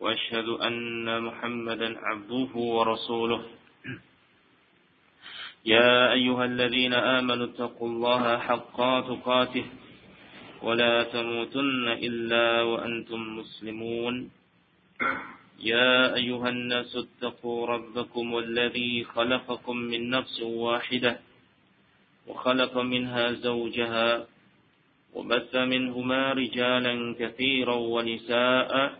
وأشهد أن محمدا عبده ورسوله. يا أيها الذين آمنوا اتقوا الله حق تقاته ولا تموتن إلا وأنتم مسلمون. يا أيها الناس اتقوا ربكم الذي خلقكم من نفس واحدة وخلق منها زوجها وبث منهما رجالا كثيرا ونساء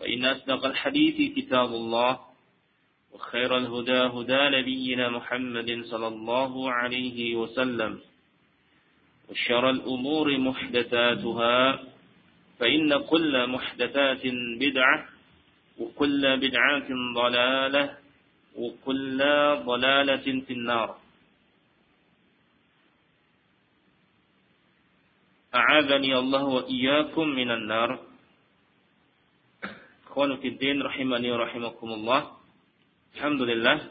فإن أصدق الحديث كتاب الله وخير الهدى هدى نبينا محمد صلى الله عليه وسلم وشر الأمور محدثاتها فإن كل محدثات بدعة وكل بدعة ضلالة وكل ضلالة في النار. أعاذني الله وإياكم من النار. Ikhwanu fiddin rahimani rahimakumullah. Alhamdulillah.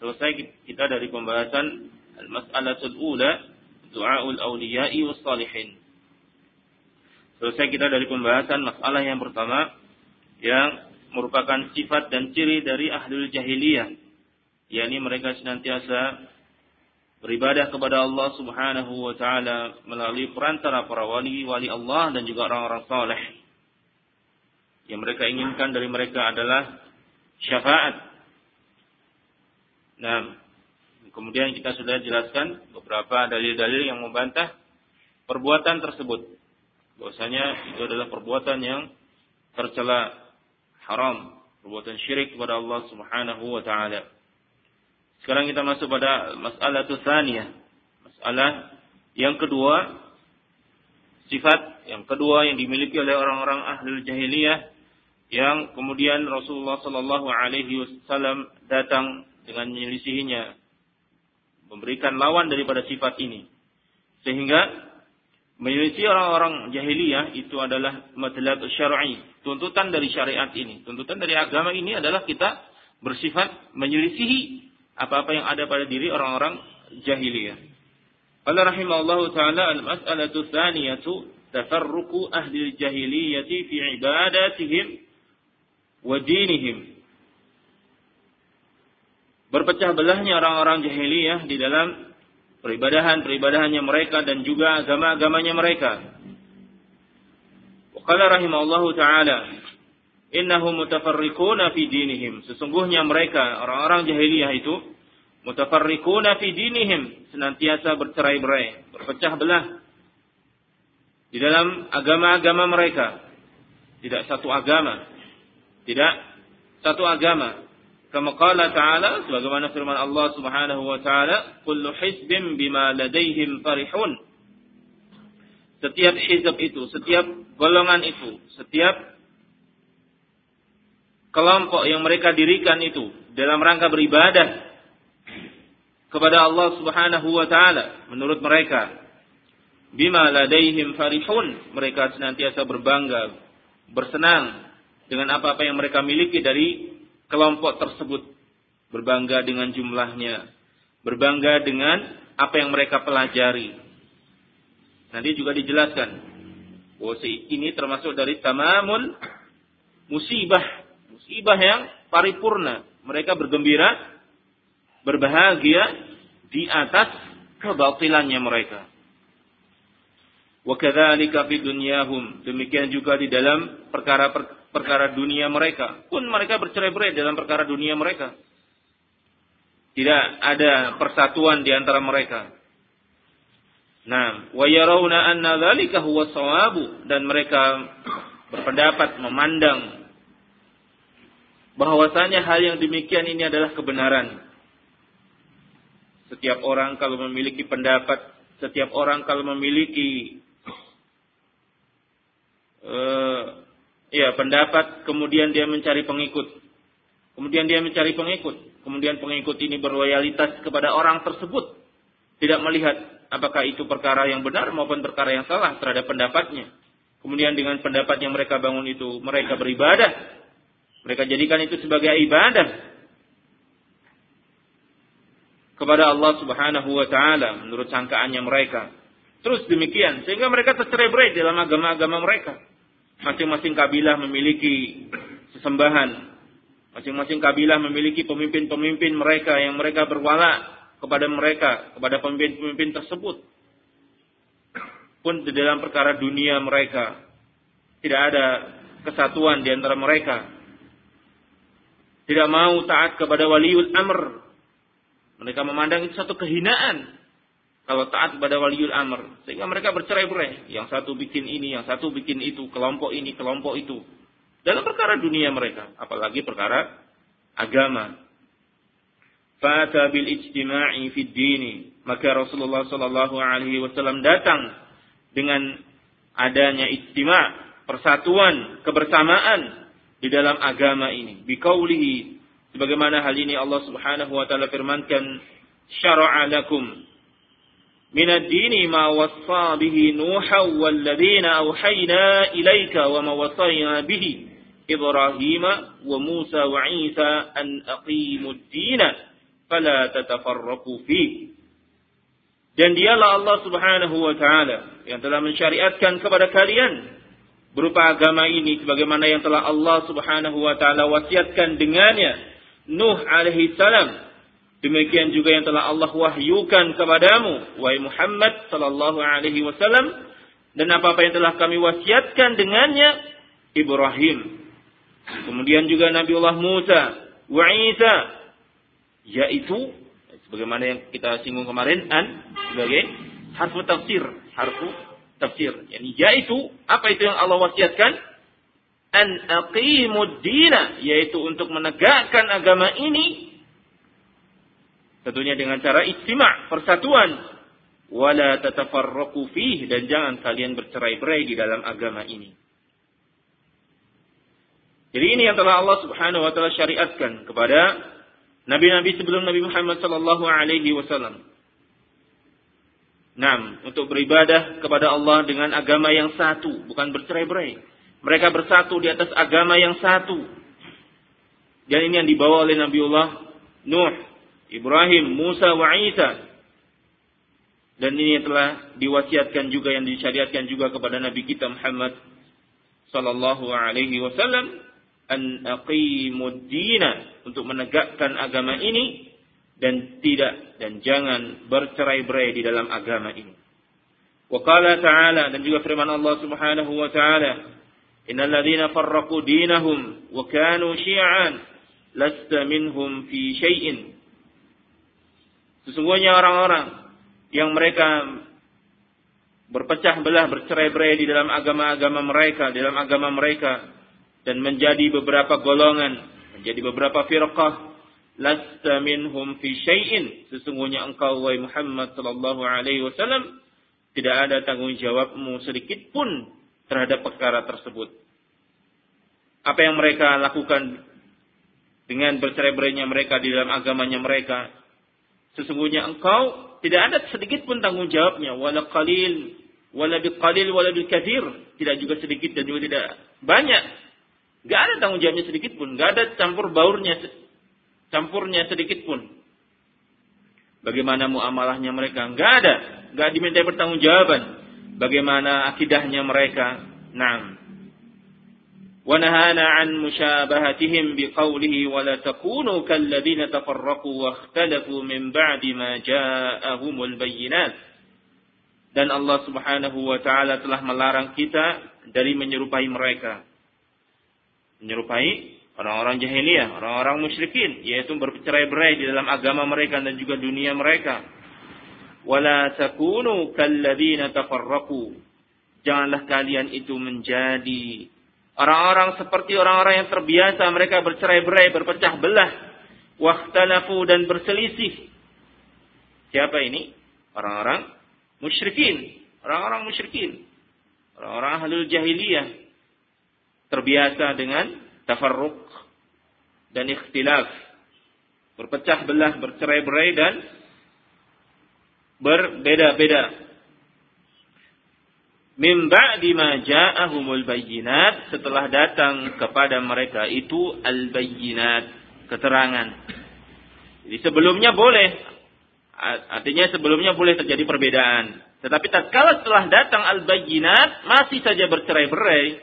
Selesai kita dari pembahasan al-mas'alatul ula, du'aul awliya'i was salihin. Selesai kita dari pembahasan masalah yang pertama yang merupakan sifat dan ciri dari ahlul jahiliyah, yakni mereka senantiasa beribadah kepada Allah Subhanahu wa taala melalui perantara para wali wali Allah dan juga orang-orang saleh yang mereka inginkan dari mereka adalah syafaat. Nah, kemudian kita sudah jelaskan beberapa dalil-dalil yang membantah perbuatan tersebut. Bahwasanya itu adalah perbuatan yang tercela, haram, perbuatan syirik kepada Allah Subhanahu wa taala. Sekarang kita masuk pada masalah tsaniyah. Masalah yang kedua, sifat yang kedua yang dimiliki oleh orang-orang ahlul jahiliyah yang kemudian Rasulullah Shallallahu Alaihi Wasallam datang dengan menyelisihinya, memberikan lawan daripada sifat ini, sehingga menyelisih orang-orang jahiliyah itu adalah matlab syar'i, tuntutan dari syariat ini, tuntutan dari agama ini adalah kita bersifat menyelisihi apa-apa yang ada pada diri orang-orang jahiliyah. Allah rahimahullahu taala al-mas'alatu tsaniyatu tafarruqu ahli al-jahiliyati fi ibadatihim wa dinihim. Berpecah belahnya orang-orang jahiliyah di dalam peribadahan-peribadahannya mereka dan juga agama-agamanya mereka. Qala rahimahullahu taala, innahum mutafarriquna fi dinihim. Sesungguhnya mereka orang-orang jahiliyah itu mutafarriquna fi dinihim, senantiasa bercerai-berai, berpecah belah di dalam agama-agama mereka. Tidak satu agama. Tidak satu agama. Kama qala ta'ala sebagaimana firman Allah Subhanahu wa taala, "Kullu hizbin bima ladaihim farihun." Setiap hizb itu, setiap golongan itu, setiap kelompok yang mereka dirikan itu dalam rangka beribadah kepada Allah Subhanahu wa taala menurut mereka bima ladaihim farihun mereka senantiasa berbangga bersenang dengan apa-apa yang mereka miliki dari kelompok tersebut. Berbangga dengan jumlahnya. Berbangga dengan apa yang mereka pelajari. Nanti juga dijelaskan. Bahwa ini termasuk dari tamamul musibah. Musibah yang paripurna. Mereka bergembira, berbahagia di atas kebatilannya mereka. Wa kadzalika fi dunyahum. Demikian juga di dalam perkara perkara dunia mereka. Pun mereka bercerai-berai dalam perkara dunia mereka. Tidak ada persatuan di antara mereka. Nah, wa yarawna anna dzalika huwa sawabu dan mereka berpendapat memandang bahwasanya hal yang demikian ini adalah kebenaran. Setiap orang kalau memiliki pendapat, setiap orang kalau memiliki uh, ya pendapat, kemudian dia mencari pengikut, kemudian dia mencari pengikut, kemudian pengikut ini berloyalitas kepada orang tersebut, tidak melihat apakah itu perkara yang benar maupun perkara yang salah terhadap pendapatnya. Kemudian dengan pendapat yang mereka bangun itu, mereka beribadah. Mereka jadikan itu sebagai ibadah kepada Allah Subhanahu wa taala menurut sangkaannya mereka. Terus demikian sehingga mereka tercerai-berai dalam agama-agama mereka. Masing-masing kabilah memiliki sesembahan. Masing-masing kabilah memiliki pemimpin-pemimpin mereka yang mereka berwala kepada mereka, kepada pemimpin-pemimpin tersebut. Pun di dalam perkara dunia mereka tidak ada kesatuan di antara mereka. Tidak mau taat kepada waliul amr. Mereka memandang itu satu kehinaan kalau taat kepada waliul amr. Sehingga mereka bercerai-berai. Yang satu bikin ini, yang satu bikin itu, kelompok ini, kelompok itu. Dalam perkara dunia mereka, apalagi perkara agama fata bil ijtima'i fid dini maka Rasulullah sallallahu alaihi wasallam datang dengan adanya ijtima' persatuan kebersamaan di dalam agama ini biqaulihi sebagaimana hal ini Allah Subhanahu wa taala firmankan syara'a lakum min ad-dini ma wassa bihi nuha wal ladzina awhayna ilaika wa ma wassayna bihi Ibrahim wa Musa wa Isa an aqimud dina fala tatafarraqu fi. Dan dialah Allah Subhanahu wa taala yang telah mensyariatkan kepada kalian berupa agama ini sebagaimana yang telah Allah Subhanahu wa taala wasiatkan dengannya Nuh alaihi salam. Demikian juga yang telah Allah wahyukan kepadamu wahai Muhammad sallallahu alaihi wasallam dan apa-apa yang telah kami wasiatkan dengannya Ibrahim. Kemudian juga Nabiullah Musa wa Isa yaitu sebagaimana yang kita singgung kemarin an sebagai harfu tafsir, harfu tafsir. Yani yaitu apa itu yang Allah wasiatkan? An aqimud dina yaitu untuk menegakkan agama ini tentunya dengan cara ijtima' persatuan wala tatafarraqu fih dan jangan kalian bercerai-berai di dalam agama ini. Jadi ini yang telah Allah Subhanahu wa taala syariatkan kepada Nabi-nabi sebelum Nabi Muhammad sallallahu alaihi wasallam. Nam, untuk beribadah kepada Allah dengan agama yang satu, bukan bercerai-berai. Mereka bersatu di atas agama yang satu. Dan ini yang dibawa oleh Nabiullah Nuh, Ibrahim, Musa, wa Isa. Dan ini telah diwasiatkan juga yang disyariatkan juga kepada Nabi kita Muhammad sallallahu alaihi wasallam an aqimud dina untuk menegakkan agama ini dan tidak dan jangan bercerai-berai di dalam agama ini. Wa qala ta'ala dan juga firman Allah Subhanahu wa ta'ala, "Innal ladzina farraqu dinahum wa kanu syi'an lasta minhum fi syai'in." Sesungguhnya orang-orang yang mereka berpecah belah, bercerai-berai di dalam agama-agama mereka, di dalam agama mereka, dan menjadi beberapa golongan, menjadi beberapa firqah, lasta minhum fi syai'in. Sesungguhnya engkau wahai Muhammad sallallahu alaihi wasallam tidak ada tanggung jawabmu sedikit pun terhadap perkara tersebut. Apa yang mereka lakukan dengan bercerai-berainya mereka di dalam agamanya mereka, sesungguhnya engkau tidak ada sedikit pun tanggung jawabnya, wala qalil, wala biqalil, wala kathir, tidak juga sedikit dan juga tidak banyak Gak ada tanggung jawabnya sedikit pun. Gak ada campur baurnya, campurnya sedikit pun. Bagaimana muamalahnya mereka? Gak ada. Gak diminta pertanggungjawaban. Bagaimana akidahnya mereka? Naam. ونهانا عن مشابهتهم بقوله ولا تكونوا كالذين تفرقوا واختلفوا من بعد ما جاءهم البينات dan Allah Subhanahu wa taala telah melarang kita dari menyerupai mereka menyerupai orang-orang jahiliyah, orang-orang musyrikin, yaitu bercerai-berai di dalam agama mereka dan juga dunia mereka. Wala takunu kalladzina tafarraqu. Janganlah kalian itu menjadi orang-orang seperti orang-orang yang terbiasa mereka bercerai-berai, berpecah belah, wahtalafu dan berselisih. Siapa ini? Orang-orang musyrikin, orang-orang musyrikin, orang-orang ahlul jahiliyah terbiasa dengan tafarruq dan ikhtilaf. Berpecah belah, bercerai-berai dan berbeda-beda. Min ba'di ma ja'ahumul bayyinat. Setelah datang kepada mereka itu al-bayyinat, keterangan. Jadi sebelumnya boleh. Artinya sebelumnya boleh terjadi perbedaan. Tetapi tatkala setelah datang al-bayyinat masih saja bercerai-berai,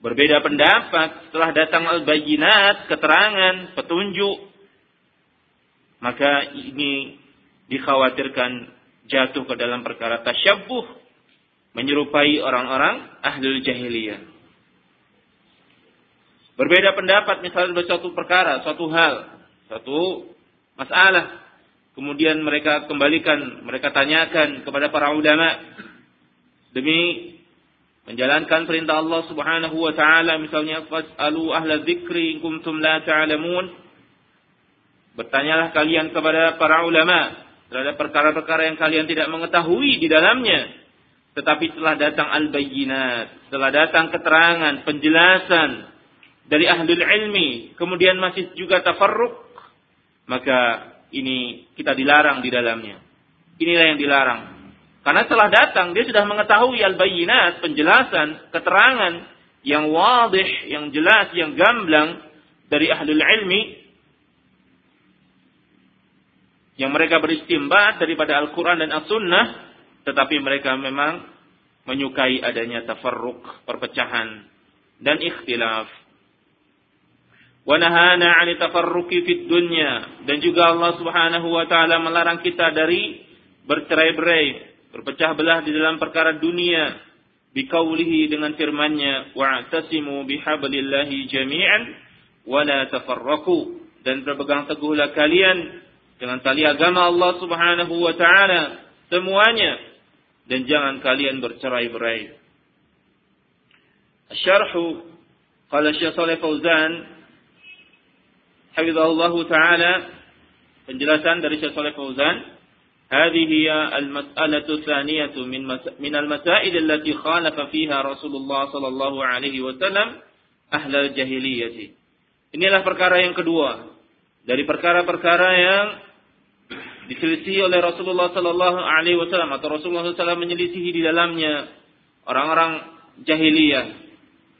berbeda pendapat. Setelah datang al-bayyinat, keterangan, petunjuk, maka ini dikhawatirkan jatuh ke dalam perkara tasyabuh, menyerupai orang-orang ahlul jahiliyah. Berbeda pendapat misalnya dalam suatu perkara, suatu hal, suatu masalah. Kemudian mereka kembalikan, mereka tanyakan kepada para ulama demi menjalankan perintah Allah Subhanahu wa taala misalnya fasalu ahla dzikri in kuntum la ta'lamun bertanyalah kalian kepada para ulama terhadap perkara-perkara yang kalian tidak mengetahui di dalamnya tetapi setelah datang al-bayyinat. Setelah datang keterangan penjelasan dari ahli ilmi. Kemudian masih juga tafarruq. Maka ini kita dilarang di dalamnya. Inilah yang dilarang. Karena setelah datang dia sudah mengetahui al-bayyinat, penjelasan, keterangan yang wadih, yang jelas, yang gamblang dari ahlul ilmi. Yang mereka beristimbat daripada Al-Quran dan As-Sunnah, tetapi mereka memang menyukai adanya tafarruk, perpecahan, dan ikhtilaf. Wa nahana 'ani tafarruqi fid dunya. Dan juga Allah Subhanahu wa taala melarang kita dari bercerai-berai berpecah belah di dalam perkara dunia. Biqaulihi dengan firman-Nya wa'tasimu bihablillahi jami'an wa la tafarraqu. Dan berpegang teguhlah kalian dengan tali agama Allah Subhanahu wa taala. Semuanya dan jangan kalian bercerai-berai. Syarhu qala Syekh Shalih Fauzan hafizahullah taala penjelasan dari Syekh Shalih Fauzan هذه هي المسألة الثانية من من المسائل التي خالف فيها رسول الله صلى الله عليه وسلم أهل الجاهلية. Inilah perkara yang kedua dari perkara-perkara yang diselisihi oleh Rasulullah Sallallahu Alaihi Wasallam atau Rasulullah SAW menyelisihi di dalamnya orang-orang jahiliyah.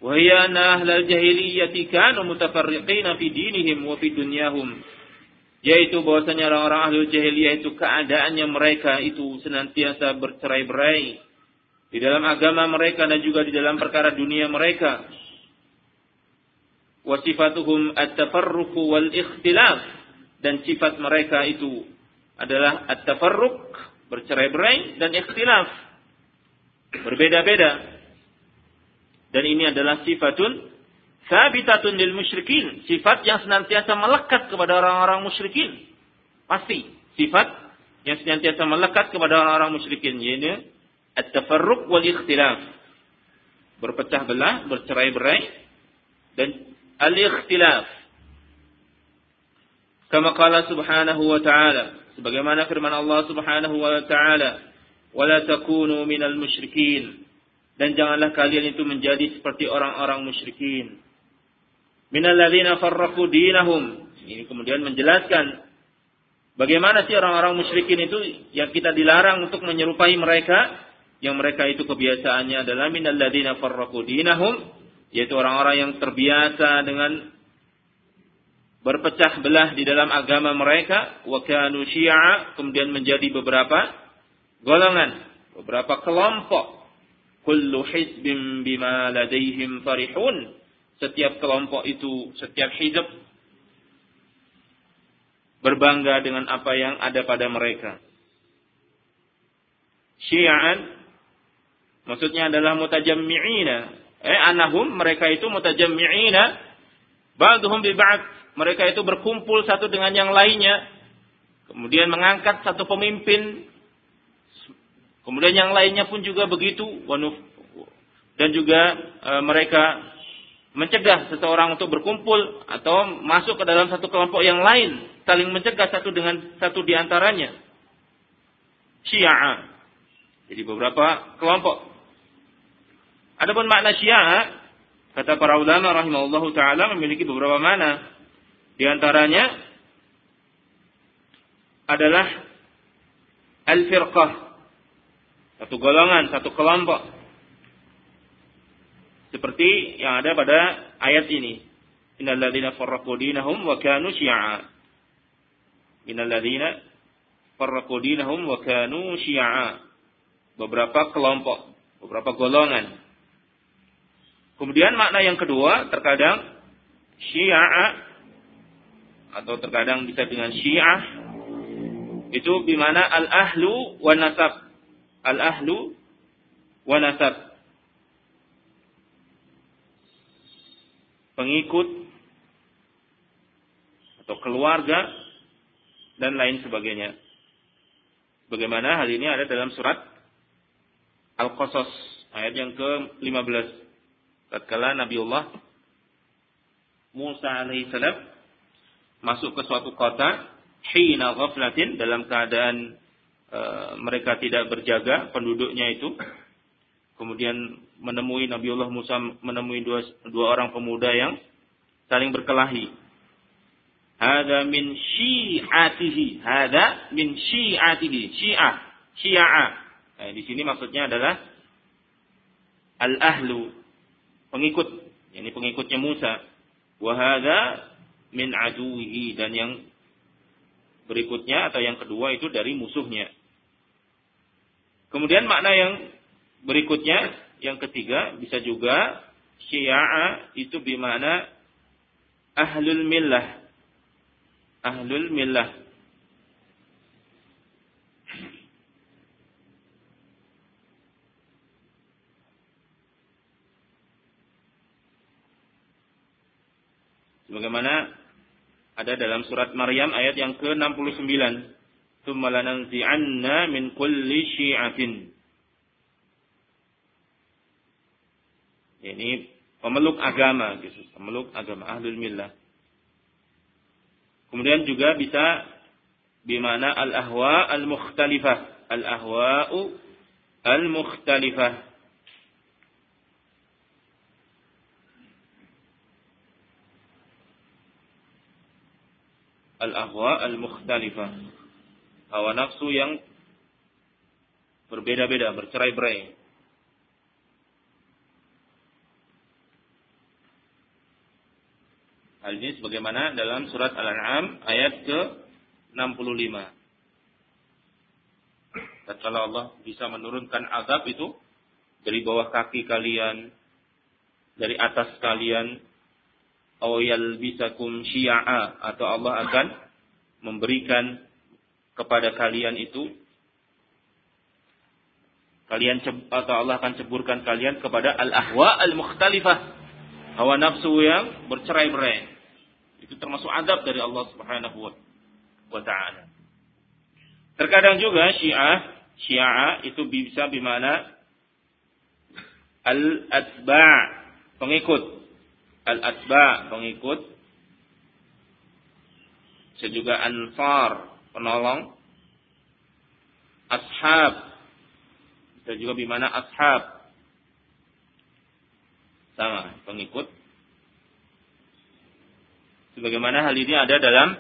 Wahya ahlal jahiliyati kanu mutafarriqina fi dinihim wa fi dunyahum yaitu bahwasanya orang-orang ahli jahiliyah itu keadaannya mereka itu senantiasa bercerai-berai di dalam agama mereka dan juga di dalam perkara dunia mereka. Wasifatuhum at-tafarruq wal ikhtilaf dan sifat mereka itu adalah at-tafarruq bercerai-berai dan ikhtilaf berbeda-beda. Dan ini adalah sifatun Sabitatun lil musyrikin. Sifat yang senantiasa melekat kepada orang-orang musyrikin. Pasti. Sifat yang senantiasa melekat kepada orang-orang musyrikin. Yaitu at-tafarruq wal ikhtilaf. Berpecah belah, bercerai-berai. Dan al-ikhtilaf. Kama qala subhanahu wa ta'ala. Sebagaimana firman Allah subhanahu wa ta'ala. Wala takunu minal musyrikin. Dan janganlah kalian itu menjadi seperti orang-orang musyrikin minalladzina farraqu dinahum. Ini kemudian menjelaskan bagaimana sih orang-orang musyrikin itu yang kita dilarang untuk menyerupai mereka yang mereka itu kebiasaannya adalah minalladzina farraqu dinahum yaitu orang-orang yang terbiasa dengan berpecah belah di dalam agama mereka wa kanu syi'a kemudian menjadi beberapa golongan beberapa kelompok kullu hizbin bima ladaihim farihun setiap kelompok itu, setiap hidup berbangga dengan apa yang ada pada mereka. Syi'an maksudnya adalah mutajammi'ina Eh anahum mereka itu mutajammi'ina ba'dhum bi ba'd. Mereka itu berkumpul satu dengan yang lainnya. Kemudian mengangkat satu pemimpin. Kemudian yang lainnya pun juga begitu. Dan juga e, mereka mencegah seseorang untuk berkumpul atau masuk ke dalam satu kelompok yang lain, saling mencegah satu dengan satu di antaranya. Syiah. Jadi beberapa kelompok. Adapun makna Syiah, kata para ulama rahimahullahu taala memiliki beberapa makna. Di antaranya adalah al-firqah. Satu golongan, satu kelompok seperti yang ada pada ayat ini. Innal ladzina farraqu dinahum wa kanu syi'a. Innal ladzina farraqu dinahum wa kanu syi'a. Beberapa kelompok, beberapa golongan. Kemudian makna yang kedua terkadang syi'a atau terkadang bisa dengan syiah itu bimana al-ahlu wa nasab. Al-ahlu wa nasab pengikut atau keluarga dan lain sebagainya. Bagaimana hal ini ada dalam surat Al-Qasas ayat yang ke-15. Tatkala Nabiullah Musa alaihissalam masuk ke suatu kota hina ghaflatin dalam keadaan e, mereka tidak berjaga penduduknya itu kemudian menemui Nabiullah Musa menemui dua, dua orang pemuda yang saling berkelahi. Hada min syi'atihi. Hada min syi'atihi. Syi'ah. Syi'ah. Nah, di sini maksudnya adalah al-ahlu. Pengikut. Ini pengikutnya Musa. Wahada min aduhi. Dan yang berikutnya atau yang kedua itu dari musuhnya. Kemudian makna yang Berikutnya yang ketiga bisa juga syiah itu bimana ahlul millah. Ahlul millah. Sebagaimana ada dalam surat Maryam ayat yang ke-69. Tsumma lananzi'anna min kulli syi'atin Ini pemeluk agama gitu, pemeluk agama ahlul millah. Kemudian juga bisa bimana al-ahwa al-mukhtalifah. Al-ahwa'u al-mukhtalifah. Al-ahwa al-mukhtalifah. Hawa nafsu yang berbeda-beda, bercerai-berai. Hal ini sebagaimana dalam surat Al-An'am ayat ke-65. Tatkala Allah bisa menurunkan azab itu dari bawah kaki kalian, dari atas kalian, awal bisakum syi'a atau Allah akan memberikan kepada kalian itu kalian atau Allah akan ceburkan kalian kepada al-ahwa al-mukhtalifah hawa nafsu yang bercerai-berai itu termasuk adab dari Allah Subhanahu wa taala. Terkadang juga Syiah, Syiah itu bisa bimana al-atba' pengikut. Al-atba' pengikut. Juga ansar, penolong. Ashab. Bisa juga bimana ashab. Sama, pengikut Sebagaimana hal ini ada dalam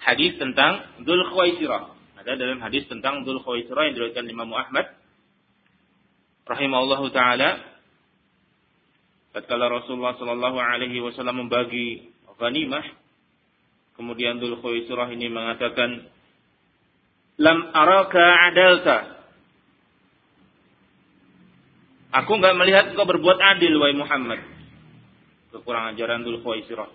hadis tentang Dzul Khuwaisirah. Ada dalam hadis tentang Dzul Khuwaisirah yang diriwayatkan Imam Ahmad rahimahullahu taala tatkala Rasulullah sallallahu alaihi wasallam membagi ghanimah kemudian Dzul Khuwaisirah ini mengatakan lam araka adalta Aku enggak melihat engkau berbuat adil wahai Muhammad kekurangan ajaran Dzul Khuwaisirah.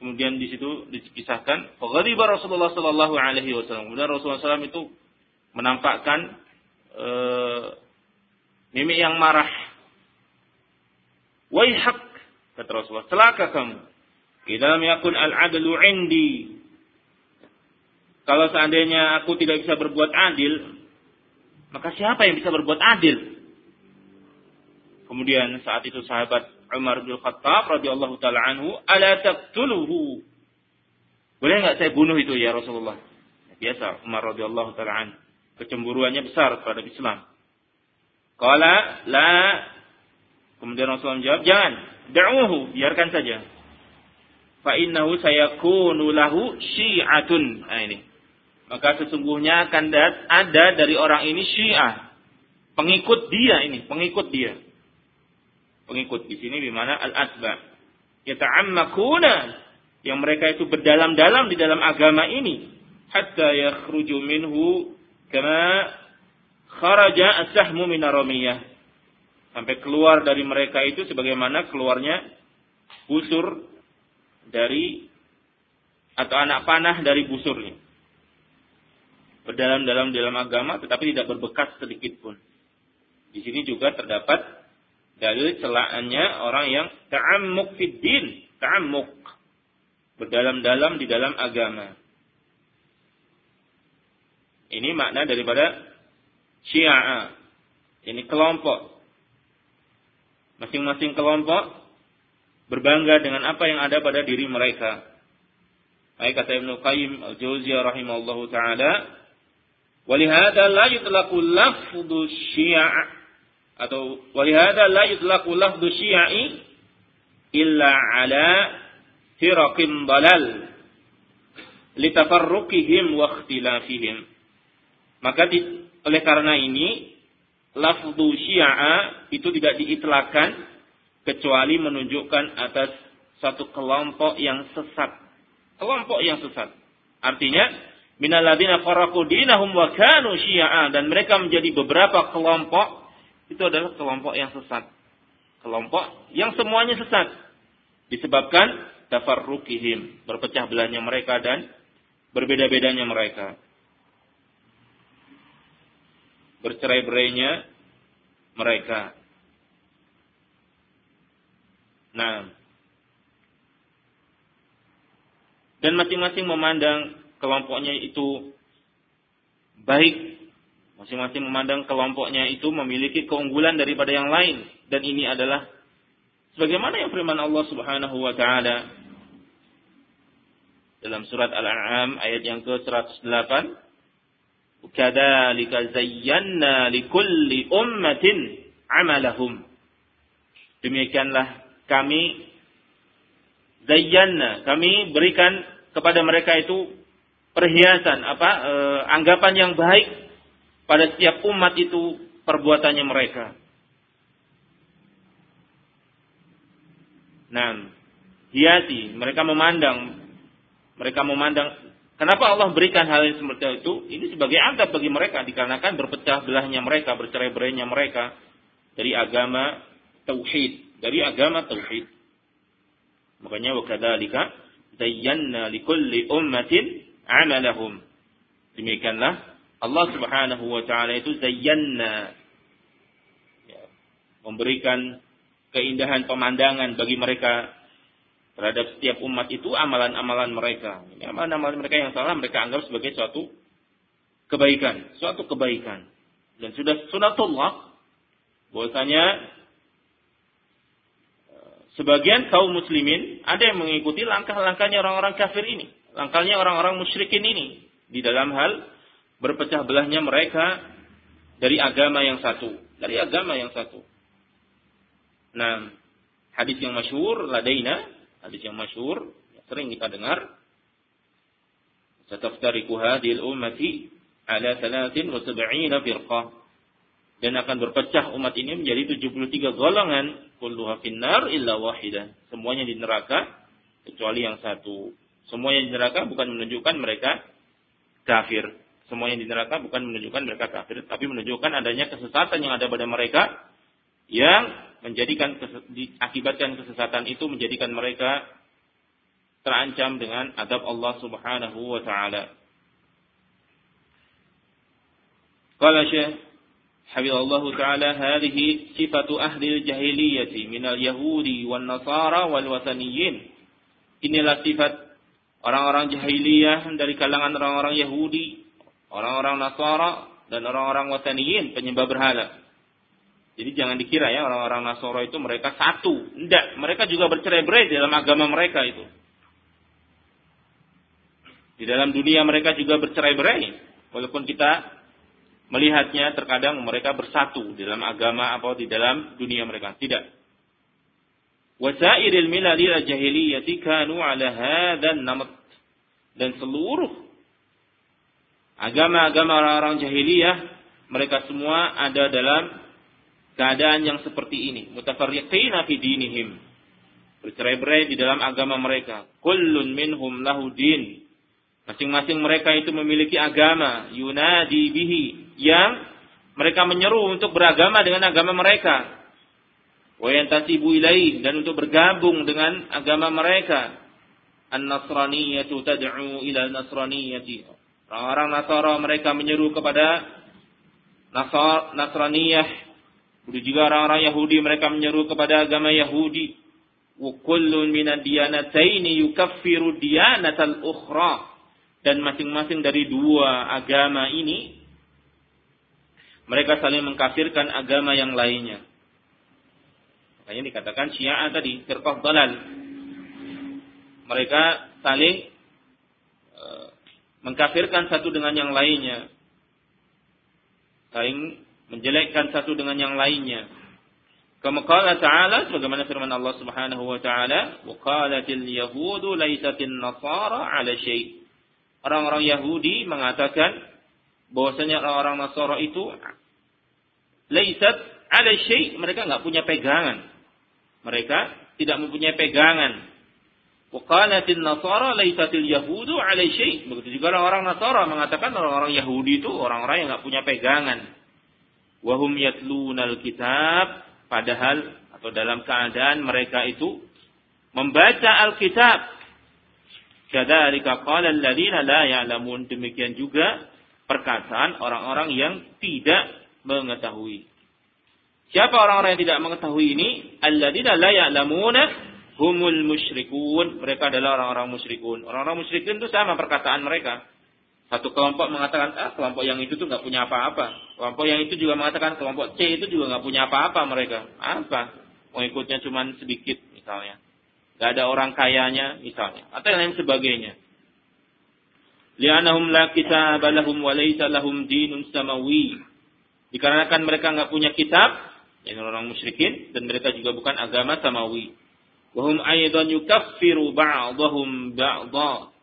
Kemudian di situ dikisahkan, "Faghadiba Rasulullah sallallahu alaihi wasallam." Kemudian Rasulullah SAW itu menampakkan e, mimik yang marah. Waihak kata Rasulullah, celaka kamu. Idza yakun al-adlu indi. Kalau seandainya aku tidak bisa berbuat adil, maka siapa yang bisa berbuat adil? Kemudian saat itu sahabat Umar bin Khattab radhiyallahu taala anhu, "Ala taqtuluhu?" Boleh nggak saya bunuh itu ya Rasulullah? Biasa Umar radhiyallahu taala anhu kecemburuannya besar terhadap Islam. Qala la Kemudian Rasulullah menjawab, "Jangan, da'uhu, biarkan saja." Fa innahu sayakunu lahu syi'atun. Nah ini. Maka sesungguhnya akan ada dari orang ini syiah. Pengikut dia ini, pengikut dia pengikut di sini di mana al-atba. Yata'ammakuna yang mereka itu berdalam-dalam di dalam agama ini hatta yakhruju minhu kama kharaja as-sahmu sampai keluar dari mereka itu sebagaimana keluarnya busur dari atau anak panah dari busurnya berdalam-dalam dalam agama tetapi tidak berbekas sedikit pun di sini juga terdapat dalil celaannya orang yang ta'ammuk fid din, ta'ammuk berdalam-dalam di dalam agama. Ini makna daripada syiah. Ini kelompok. Masing-masing kelompok berbangga dengan apa yang ada pada diri mereka. Baik kata Ibnu Qayyim Al-Jauziyah rahimahullahu taala, "Walihada la yutlaqu lafdhu syiah atau walihada la yutlaqu lafdhu syi'i illa ala firaqin dalal litafarruqihim wa ikhtilafihim maka oleh karena ini lafdhu syi'a itu tidak diitlakan kecuali menunjukkan atas satu kelompok yang sesat kelompok yang sesat artinya minalladzina farraqu dinahum wa kanu syi'a dan mereka menjadi beberapa kelompok itu adalah kelompok yang sesat. Kelompok yang semuanya sesat. Disebabkan tafarrukihim, berpecah belahnya mereka dan berbeda-bedanya mereka. Bercerai-berainya mereka. Nah, dan masing-masing memandang kelompoknya itu baik Masing-masing memandang kelompoknya itu memiliki keunggulan daripada yang lain. Dan ini adalah sebagaimana yang firman Allah Subhanahu wa taala dalam surat Al-An'am ayat yang ke-108 Demikianlah kami zayyana kami berikan kepada mereka itu perhiasan apa e, anggapan yang baik pada setiap umat itu perbuatannya mereka. Nah, hiasi, mereka memandang, mereka memandang, kenapa Allah berikan hal yang seperti itu? Ini sebagai adab bagi mereka, dikarenakan berpecah belahnya mereka, bercerai-berainya mereka dari agama tauhid, dari agama tauhid. Makanya wakadalika zayyana likulli ummatin amalahum. Demikianlah Allah Subhanahu wa taala itu zayyana ya, memberikan keindahan pemandangan bagi mereka terhadap setiap umat itu amalan-amalan mereka. Amalan-amalan mereka yang salah mereka anggap sebagai suatu kebaikan, suatu kebaikan. Dan sudah sunatullah bahwasanya eh, sebagian kaum muslimin ada yang mengikuti langkah-langkahnya orang-orang kafir ini, langkahnya orang-orang musyrikin ini di dalam hal berpecah belahnya mereka dari agama yang satu, dari agama yang satu. Nah, hadis yang masyhur ladaina, hadis yang masyhur sering kita dengar. Sataftariku hadhil ummati ala 73 firqah. Dan akan berpecah umat ini menjadi 73 golongan. Kulluha finnar illa wahidah. Semuanya di neraka kecuali yang satu. Semuanya di neraka bukan menunjukkan mereka kafir semua yang di neraka bukan menunjukkan mereka kafir, tapi menunjukkan adanya kesesatan yang ada pada mereka yang menjadikan akibatkan kesesatan itu menjadikan mereka terancam dengan adab Allah Subhanahu wa taala. Qala Syekh Habibullah taala hadhihi sifatu ahli jahiliyah min al-yahudi wan nasara wal wataniyin. Inilah sifat orang-orang jahiliyah dari kalangan orang-orang Yahudi, orang-orang Nasara dan orang-orang wataniyin penyembah berhala jadi jangan dikira ya orang-orang Nasara itu mereka satu tidak mereka juga bercerai-berai dalam agama mereka itu di dalam dunia mereka juga bercerai-berai. Walaupun kita melihatnya terkadang mereka bersatu di dalam agama atau di dalam dunia mereka. Tidak. Wasairil milali jahiliyati kanu ala hadan namat. Dan seluruh agama-agama orang-orang jahiliyah mereka semua ada dalam keadaan yang seperti ini. Mutafarriqina fi dinihim. Bercerai-berai di dalam agama mereka. Kullun minhum lahu din Masing-masing mereka itu memiliki agama yunadi bihi yang mereka menyeru untuk beragama dengan agama mereka. Wa yantasibu ilaih dan untuk bergabung dengan agama mereka. An-Nasraniyatu tad'u ila nasraniyati. Orang-orang Nasara mereka menyeru kepada Nasraniyah. Begitu juga orang-orang Yahudi mereka menyeru kepada agama Yahudi. Wa kullun yukaffiru diyanatal ukhra dan masing-masing dari dua agama ini mereka saling mengkafirkan agama yang lainnya. Makanya dikatakan Syiah tadi, firqah dalal. Mereka saling e, mengkafirkan satu dengan yang lainnya. Saling menjelekkan satu dengan yang lainnya. Kama ta'ala sebagaimana firman Allah Subhanahu wa taala, "Wa qalatil yahudu laisatin nasara 'ala syai'." orang-orang Yahudi mengatakan bahwasanya orang-orang Nasara itu laisat ada syai mereka nggak punya pegangan. Mereka tidak mempunyai pegangan. Waqalatin Nasara laisatil Yahudu ala syai. Begitu juga orang-orang Nasara mengatakan orang-orang Yahudi itu orang-orang yang nggak punya pegangan. Wahum yatlunal kitab padahal atau dalam keadaan mereka itu membaca Alkitab Kadzalika qala alladziina la ya'lamun. Demikian juga perkataan orang-orang yang tidak mengetahui. Siapa orang-orang yang tidak mengetahui ini? Alladzina la ya'lamuna humul musyrikun. Mereka adalah orang-orang musyrikun. Orang-orang musyrikun itu sama perkataan mereka. Satu kelompok mengatakan, ah kelompok yang itu tuh nggak punya apa-apa. Kelompok yang itu juga mengatakan kelompok C itu juga nggak punya apa-apa mereka. Apa? Pengikutnya cuma sedikit misalnya. Gak ada orang kayanya misalnya. Atau yang lain sebagainya. Lianahum la kitab lahum wa laysa lahum dinun samawi. Dikarenakan mereka nggak punya kitab, yang orang musyrikin, dan mereka juga bukan agama samawi. Wahum aydan yukaffiru ba'dahum ba'dha.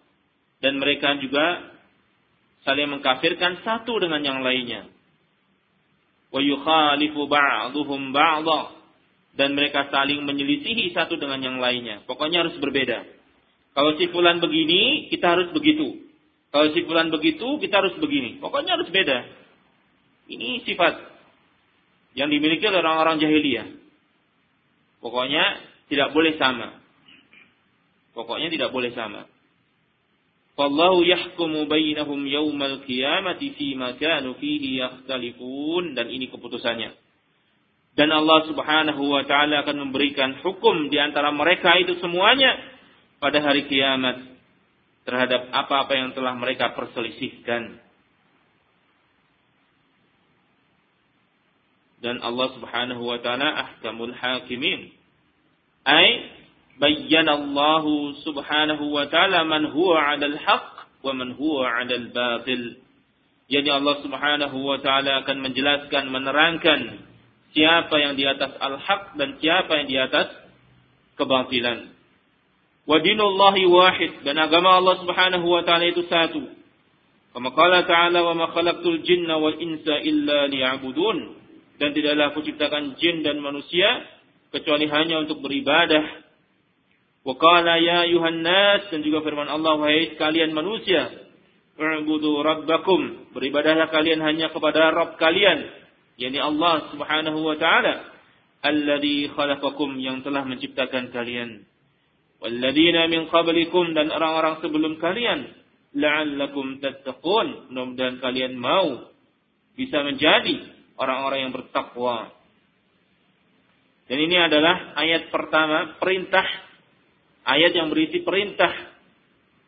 Dan mereka juga saling mengkafirkan satu dengan yang lainnya. Wa ba'duhum ba'dha dan mereka saling menyelisihi satu dengan yang lainnya. Pokoknya harus berbeda. Kalau si fulan begini, kita harus begitu. Kalau si fulan begitu, kita harus begini. Pokoknya harus beda. Ini sifat yang dimiliki oleh orang-orang jahiliyah. Pokoknya tidak boleh sama. Pokoknya tidak boleh sama. Wallahu yahkumu bainahum yawmal qiyamati fima kanu fihi yakhtalifun dan ini keputusannya dan Allah Subhanahu wa taala akan memberikan hukum di antara mereka itu semuanya pada hari kiamat terhadap apa-apa yang telah mereka perselisihkan. Dan Allah Subhanahu wa taala ahkamul hakimin. Ai bayyana Allah Subhanahu wa taala man huwa 'alal haqq wa man huwa 'alal batil. Jadi Allah Subhanahu wa taala akan menjelaskan, menerangkan siapa yang di atas al-haq dan siapa yang di atas kebatilan. Wa dinullahi wahid dan agama Allah Subhanahu wa taala itu satu. Kama qala ta'ala wa ma khalaqtul jinna wal insa illa liya'budun dan tidaklah aku ciptakan jin dan manusia kecuali hanya untuk beribadah. Wa qala ya ayuhan nas dan juga firman Allah wahai kalian manusia, "U'budu rabbakum." Beribadahlah kalian hanya kepada Rabb kalian yakni Allah Subhanahu wa taala alladzi khalaqakum yang telah menciptakan kalian walladzina min qablikum dan orang-orang sebelum kalian la'allakum tattaqun mudah-mudahan kalian mau bisa menjadi orang-orang yang bertakwa. Dan ini adalah ayat pertama perintah ayat yang berisi perintah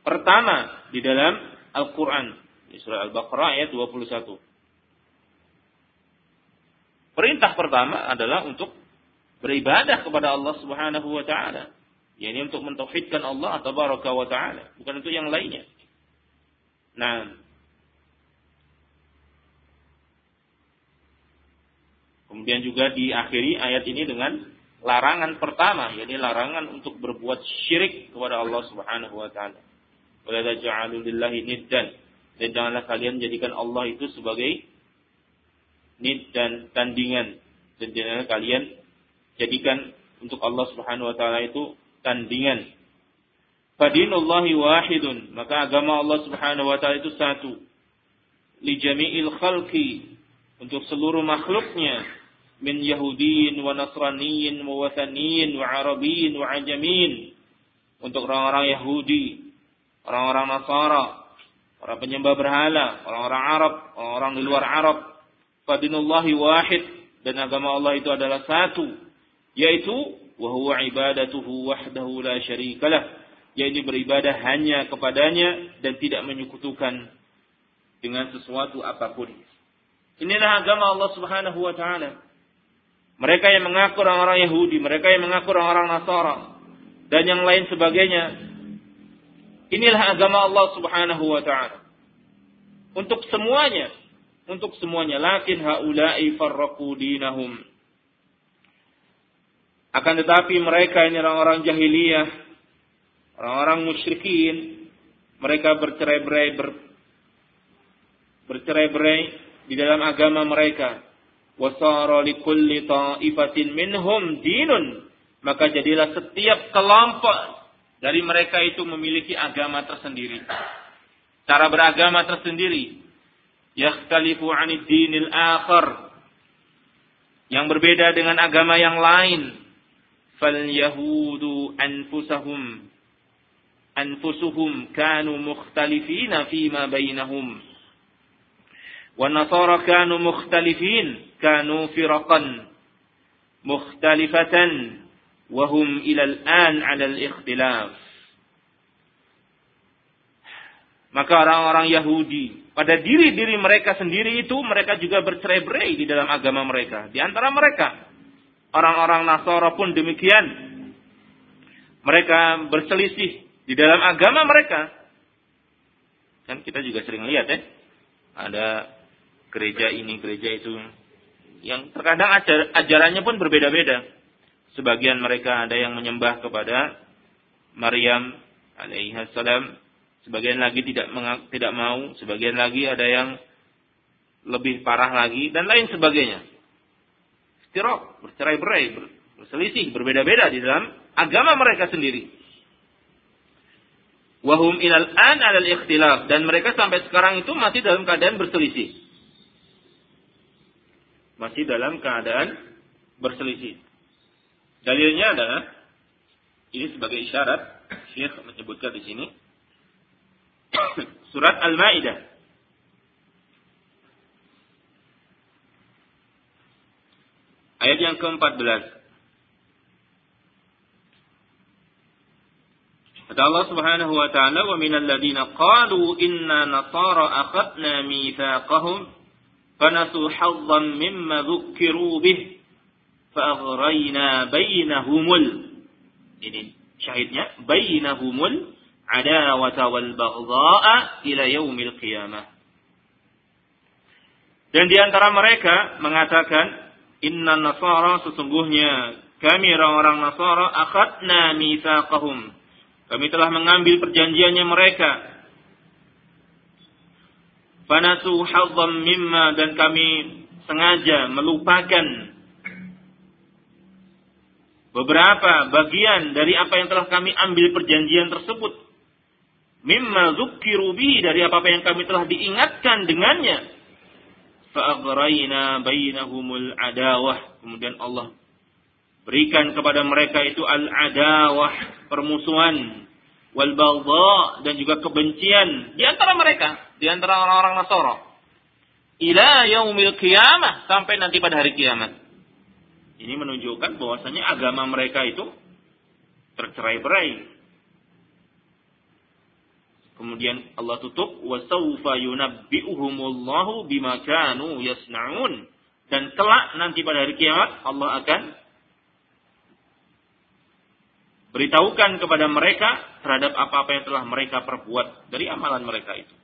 pertama di dalam Al-Qur'an di surah Al-Baqarah ayat 21. Perintah pertama adalah untuk beribadah kepada Allah Subhanahu wa taala. Ya, ini untuk mentauhidkan Allah atau baraka wa taala, bukan untuk yang lainnya. Nah, Kemudian juga diakhiri ayat ini dengan larangan pertama, yakni larangan untuk berbuat syirik kepada Allah Subhanahu wa taala. Wala taj'alu lillahi niddan. Dan janganlah kalian jadikan Allah itu sebagai nid dan tandingan. Dan janganlah kalian jadikan untuk Allah Subhanahu wa taala itu tandingan. Fadinullahi wahidun, maka agama Allah Subhanahu wa taala itu satu. Li jami'il khalqi untuk seluruh makhluknya min Yahudiyin wa Nasraniyin wa Wathaniyin wa wa untuk orang-orang Yahudi, orang-orang Nasara, para penyembah berhala, orang-orang Arab, orang-orang di luar Arab. Fadinullahi wahid dan agama Allah itu adalah satu, yaitu wa huwa ibadatuhu wahdahu la syarikalah, yaitu beribadah hanya kepadanya dan tidak menyekutukan dengan sesuatu apa pun. Inilah agama Allah Subhanahu wa taala. Mereka yang mengaku orang-orang Yahudi, mereka yang mengaku orang-orang Nasara, dan yang lain sebagainya. Inilah agama Allah Subhanahu wa taala. Untuk semuanya, untuk semuanya, lakin haula'i farraqu dinahum. Akan tetapi mereka ini orang-orang jahiliyah, orang-orang musyrikin, mereka bercerai-berai ber, bercerai-berai di dalam agama mereka wasara likulli ta'ifatin minhum dinun. Maka jadilah setiap kelompok dari mereka itu memiliki agama tersendiri. Cara beragama tersendiri. Yakhtalifu 'anid dinil akhar. Yang berbeda dengan agama yang lain. Fal yahudu anfusahum. Anfusuhum kanu mukhtalifina fima bainahum Wa kanu mukhtalifin, kanu firaqan mukhtalifatan wa hum ila al-an. Maka orang-orang Yahudi pada diri-diri mereka sendiri itu mereka juga bercerai-berai di dalam agama mereka. Di antara mereka orang-orang Nasara pun demikian. Mereka berselisih di dalam agama mereka. Kan kita juga sering lihat ya. Ada gereja ini, gereja itu. Yang terkadang ajar, ajarannya pun berbeda-beda. Sebagian mereka ada yang menyembah kepada Maryam alaihissalam, sebagian lagi tidak tidak mau, sebagian lagi ada yang lebih parah lagi dan lain sebagainya. Istirok, bercerai-berai, berselisih, berbeda-beda di dalam agama mereka sendiri. Wahum ilal an alal ikhtilaf dan mereka sampai sekarang itu masih dalam keadaan berselisih masih dalam keadaan berselisih. Dalilnya adalah ini sebagai isyarat Syekh menyebutkan di sini surat Al-Maidah ayat yang ke-14 Kata Allah Subhanahu wa taala wa minal ladina qalu inna nasara akhadna mitsaqahum فنسوا حظا مما ذكروا به فأغرينا بينهم ini syahidnya bainahumul adawata wal baghdha'a ila yaumil qiyamah dan di antara mereka mengatakan inna nasara sesungguhnya kami orang-orang nasara akhadna mitsaqahum kami telah mengambil perjanjiannya mereka Fanasu hadzam mimma dan kami sengaja melupakan beberapa bagian dari apa yang telah kami ambil perjanjian tersebut. Mimma dzukkiru dari apa-apa yang kami telah diingatkan dengannya. Fa'aghrayna bainahumul adawah. Kemudian Allah berikan kepada mereka itu al-adawah, permusuhan wal dan juga kebencian di antara mereka, di antara orang-orang Nasara. ila yaumil qiyamah sampai nanti pada hari kiamat. Ini menunjukkan bahwasanya agama mereka itu tercerai-berai. Kemudian Allah tutup wa sawfa yunabbi'uhumullahu bima kanu yasnaun dan kelak nanti pada hari kiamat Allah akan beritahukan kepada mereka terhadap apa-apa yang telah mereka perbuat dari amalan mereka itu.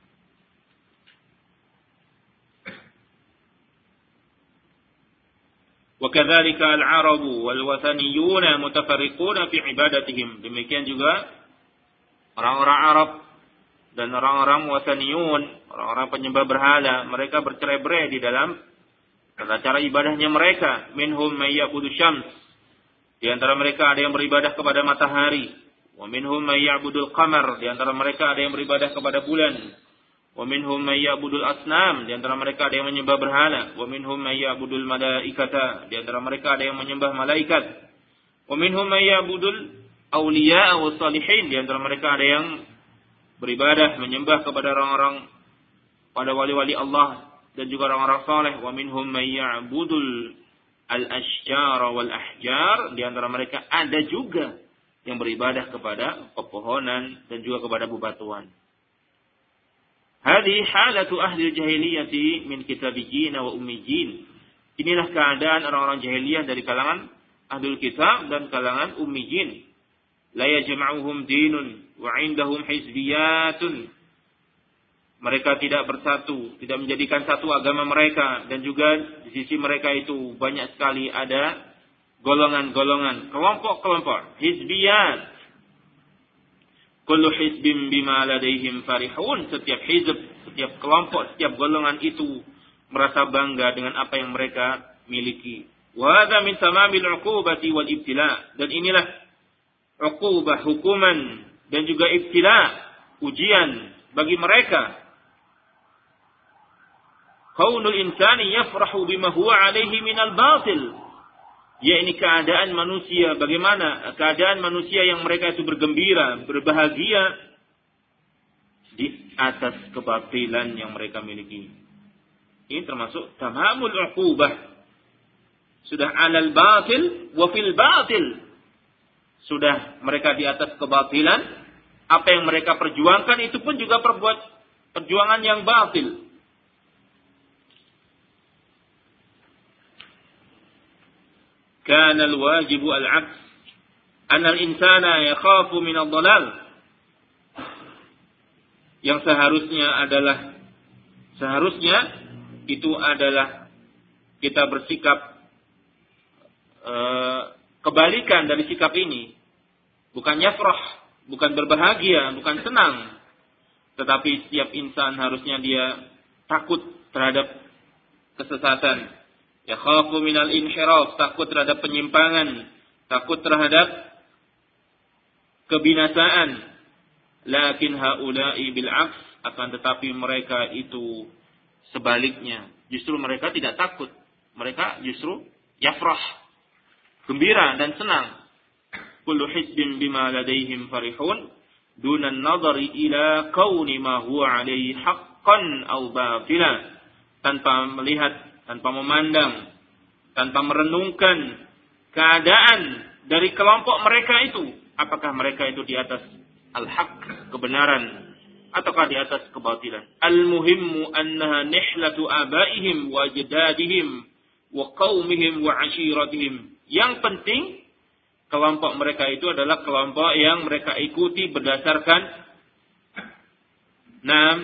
وكذلك العرب والوثنيون متفرقون في عبادتهم demikian juga orang-orang Arab dan orang-orang wasaniyun orang-orang penyembah berhala mereka bercerai-berai di dalam tata cara ibadahnya mereka minhum mayyabudu syams di antara mereka ada yang beribadah kepada matahari. Wa minhum may ya'budul qamar, di antara mereka ada yang beribadah kepada bulan. Wa minhum may ya'budul asnam, di antara mereka ada yang menyembah berhala. Wa minhum may ya'budul malaikata, di antara mereka ada yang menyembah malaikat. Wa minhum may ya'budul awliya wa salihin, di antara mereka ada yang beribadah menyembah kepada orang-orang pada wali-wali Allah dan juga orang-orang saleh. Wa minhum may ya'budul al-ashjar wal ahjar di antara mereka ada juga yang beribadah kepada pepohonan dan juga kepada bebatuan. Hadi halatu ahli jahiliyati min kitabiyyin wa ummiyyin. Inilah keadaan orang-orang jahiliyah dari kalangan ahlul kitab dan kalangan ummiyyin. La yajma'uhum dinun wa 'indahum hizbiyatun mereka tidak bersatu, tidak menjadikan satu agama mereka dan juga di sisi mereka itu banyak sekali ada golongan-golongan, kelompok-kelompok, hizbiyat. Kullu hizbim bima ladaihim farihun. Setiap hizb, setiap kelompok, setiap golongan itu merasa bangga dengan apa yang mereka miliki. Wa hadha min tamamil uqubati wal ibtila. Dan inilah uqubah hukuman dan juga ibtila, ujian bagi mereka kaunul insani yafrahu bima huwa alaihi minal batil yakni keadaan manusia. Bagaimana keadaan manusia yang mereka itu bergembira berbahagia di atas kebatilan yang mereka miliki. Ini termasuk tamamul uqubah. Sudah alal batil wa fil batil. Sudah mereka di atas kebatilan. Apa yang mereka perjuangkan itu pun juga perbuat perjuangan yang batil kana al-wajibu al-'abd al-insana yakhafu min ad-dhalal yang seharusnya adalah seharusnya itu adalah kita bersikap e, kebalikan dari sikap ini. Bukan yafrah bukan berbahagia bukan senang. Tetapi setiap insan harusnya dia takut terhadap kesesatan. Yakhafu minal inhiraf, takut terhadap penyimpangan, takut terhadap kebinasaan. Lakin haula'i bil aks, akan tetapi mereka itu sebaliknya. Justru mereka tidak takut. Mereka justru yafrah, gembira dan senang. Kullu hizbin bima ladaihim farihun dunan nadari ila kauni ma huwa alaihi haqqan au batila tanpa melihat tanpa memandang, tanpa merenungkan keadaan dari kelompok mereka itu. Apakah mereka itu di atas al-haq, kebenaran, ataukah di atas kebatilan. Al-muhimmu annaha nihlatu abaihim wa jadadihim wa qaumihim wa ashiratihim. Yang penting kelompok mereka itu adalah kelompok yang mereka ikuti berdasarkan nah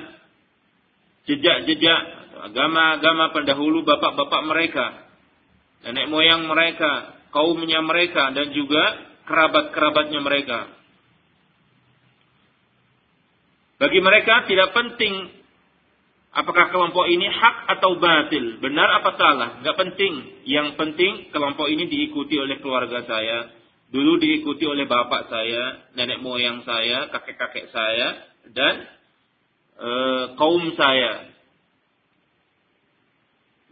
jejak-jejak agama-agama pendahulu bapak-bapak mereka, nenek moyang mereka, kaumnya mereka, dan juga kerabat-kerabatnya mereka. Bagi mereka tidak penting apakah kelompok ini hak atau batil, benar apa salah, nggak penting. Yang penting kelompok ini diikuti oleh keluarga saya, dulu diikuti oleh bapak saya, nenek moyang saya, kakek-kakek saya, dan e, kaum saya.